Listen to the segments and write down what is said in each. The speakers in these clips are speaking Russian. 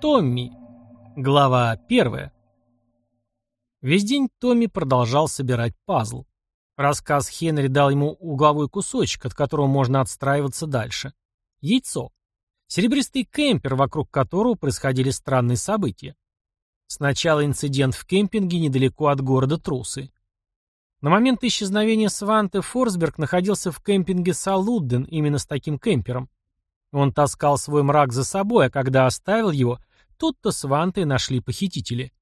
Томми. Глава первая. Весь день Томми продолжал собирать пазл. Рассказ Хенри дал ему угловой кусочек, от которого можно отстраиваться дальше. Яйцо. Серебристый кемпер, вокруг которого происходили странные события. Сначала инцидент в кемпинге недалеко от города Трусы. На момент исчезновения Сванте Форсберг находился в кемпинге Салудден именно с таким кемпером. Он таскал свой мрак за собой, а когда оставил его, тут-то Сванте нашли похитители.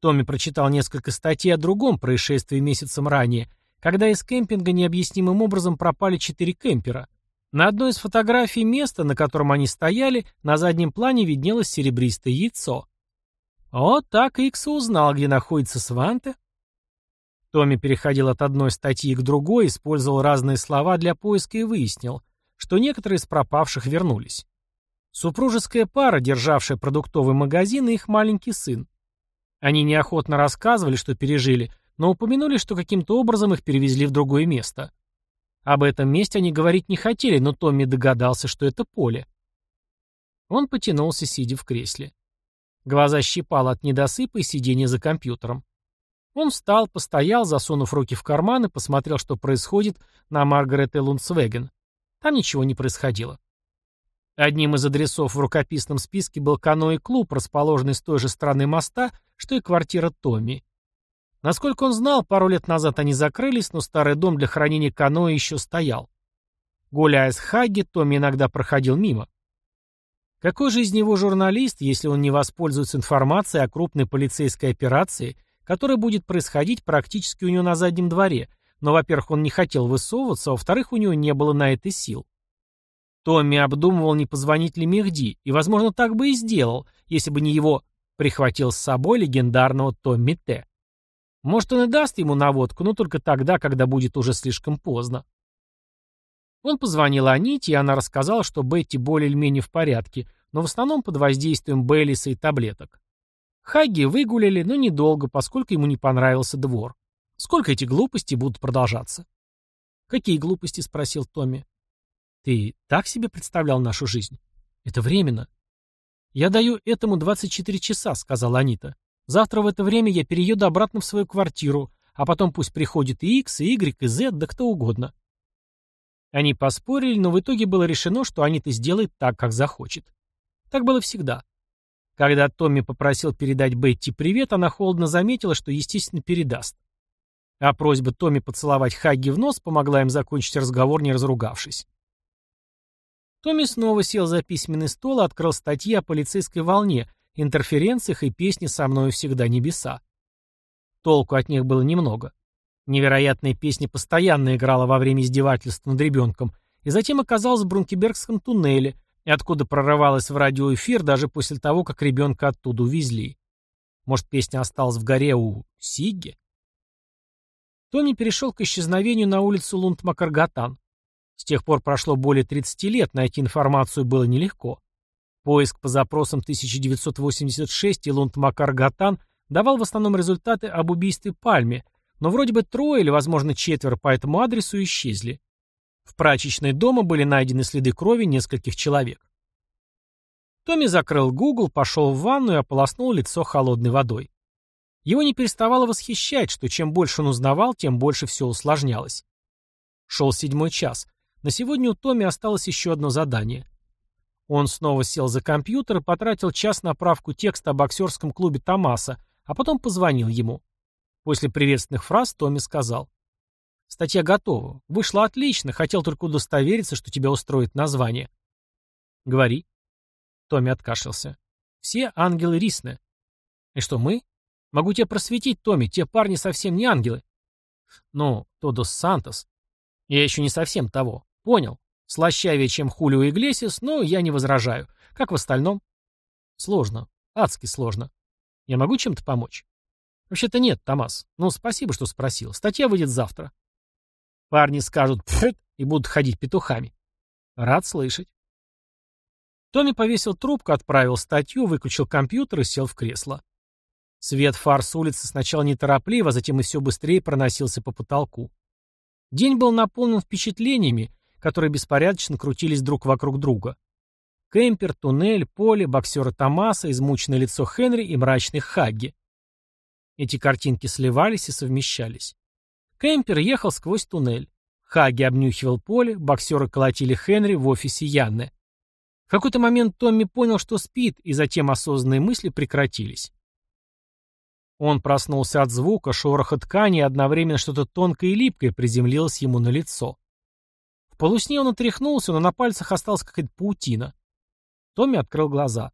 Томми прочитал несколько статей о другом происшествии месяцем ранее, когда из кемпинга необъяснимым образом пропали четыре кемпера. На одной из фотографий места, на котором они стояли, на заднем плане виднелось серебристое яйцо. Вот так Икс узнал, где находится Сванте. Томми переходил от одной статьи к другой, использовал разные слова для поиска и выяснил, что некоторые из пропавших вернулись. Супружеская пара, державшая продуктовый магазин, и их маленький сын. Они неохотно рассказывали, что пережили, но упомянули, что каким-то образом их перевезли в другое место. Об этом месте они говорить не хотели, но Томми догадался, что это поле. Он потянулся, сидя в кресле. Глаза щипало от недосыпа и сидения за компьютером. Он встал, постоял, засунув руки в карман и посмотрел, что происходит на Маргарет Лунцвеген. Там ничего не происходило. Одним из адресов в рукописном списке был каноэ-клуб, расположенный с той же стороны моста, что и квартира Томми. Насколько он знал, пару лет назад они закрылись, но старый дом для хранения каноэ еще стоял. Гуляя с Хагги, Томми иногда проходил мимо. Какой же из него журналист, если он не воспользуется информацией о крупной полицейской операции, которая будет происходить практически у него на заднем дворе, но, во-первых, он не хотел высовываться, а во-вторых, у него не было на это сил. Томми обдумывал, не позвонить ли Мехди, и, возможно, так бы и сделал, если бы не его прихватил с собой легендарного Томми Т. Может, он и даст ему наводку, но только тогда, когда будет уже слишком поздно. Он позвонил Аните, и она рассказала, что Бетти более или менее в порядке, но в основном под воздействием Бейлиса и таблеток. Хаги выгуляли, но недолго, поскольку ему не понравился двор. Сколько эти глупости будут продолжаться? «Какие глупости?» — спросил Томми. «Ты так себе представлял нашу жизнь? Это временно». «Я даю этому 24 часа», — сказала Анита. «Завтра в это время я перееду обратно в свою квартиру, а потом пусть приходит и X, и Y, и Z, да кто угодно». Они поспорили, но в итоге было решено, что Анита сделает так, как захочет. Так было всегда. Когда Томми попросил передать Бетти привет, она холодно заметила, что, естественно, передаст. А просьба Томми поцеловать Хагги в нос помогла им закончить разговор, не разругавшись. Томми снова сел за письменный стол и открыл статьи о полицейской волне, интерференциях и песне «Со мною всегда небеса». Толку от них было немного. Невероятная песня постоянно играла во время издевательств над ребенком, и затем оказалась в Брункебергском туннеле, откуда прорывалась в радиоэфир даже после того, как ребенка оттуда увезли. Может, песня осталась в горе у Сигги? Томми перешел к исчезновению на улицу Лунд-Макаргатан. С тех пор прошло более 30 лет, найти информацию было нелегко. Поиск по запросам 1986 и Лунд-Макаргатан давал в основном результаты об убийстве Пальме, но вроде бы трое или, возможно, четверо по этому адресу исчезли. В прачечной дома были найдены следы крови нескольких человек. Томми закрыл Google, пошел в ванну и ополоснул лицо холодной водой. Его не переставало восхищать, что чем больше он узнавал, тем больше все усложнялось. Шел седьмой час. На сегодня у Томми осталось еще одно задание. Он снова сел за компьютер и потратил час на правку текста о боксерском клубе Томаса, а потом позвонил ему. После приветственных фраз Томми сказал. «Статья готова. Вышла отлично. Хотел только удостовериться, что тебя устроит название». «Говори». Томми откашлялся. «Все ангелы Рисне». «И что, мы?» Могу тебя просветить, Томми, те парни совсем не ангелы. Ну, Тодос Сантос. Я еще не совсем того. Понял. Слащавее, чем Хулио Иглесиас, но я не возражаю. Как в остальном? Сложно. Адски сложно. Я могу чем-то помочь? Вообще-то нет, Томас. Ну, спасибо, что спросил. Статья выйдет завтра. Парни скажут «пфет» и будут ходить петухами. Рад слышать. Томми повесил трубку, отправил статью, выключил компьютер и сел в кресло. Свет фар с улицы сначала неторопливо, а затем и все быстрее проносился по потолку. День был наполнен впечатлениями, которые беспорядочно крутились друг вокруг друга. Кемпер, туннель, поле, боксера Томаса, измученное лицо Хенри и мрачный Хагги. Эти картинки сливались и совмещались. Кемпер ехал сквозь туннель. Хаги обнюхивал поле, боксеры колотили Хенри в офисе Янны. В какой-то момент Томми понял, что спит, и затем осознанные мысли прекратились. Он проснулся от звука, шороха ткани, и одновременно что-то тонкое и липкое приземлилось ему на лицо. Полусне он отряхнулся, но на пальцах осталась какая-то паутина. Томми открыл глаза.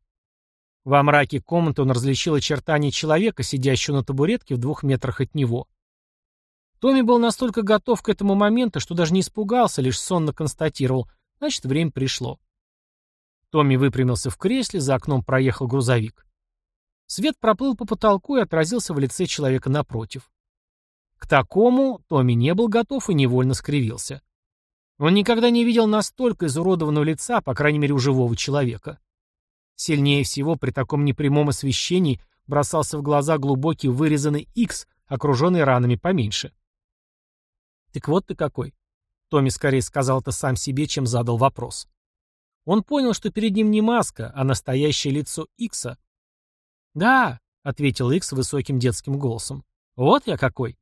Во мраке комнаты он различил очертания человека, сидящего на табуретке в двух метрах от него. Томми был настолько готов к этому моменту, что даже не испугался, лишь сонно констатировал, значит, время пришло. Томми выпрямился в кресле, за окном проехал грузовик. Свет проплыл по потолку и отразился в лице человека напротив. К такому Томми не был готов и невольно скривился. Он никогда не видел настолько изуродованного лица, по крайней мере, у живого человека. Сильнее всего при таком непрямом освещении бросался в глаза глубокий вырезанный X, окруженный ранами поменьше. «Так вот ты какой!» Томми скорее сказал это сам себе, чем задал вопрос. Он понял, что перед ним не маска, а настоящее лицо Икса. «Да», — ответил Икс высоким детским голосом. «Вот я какой!»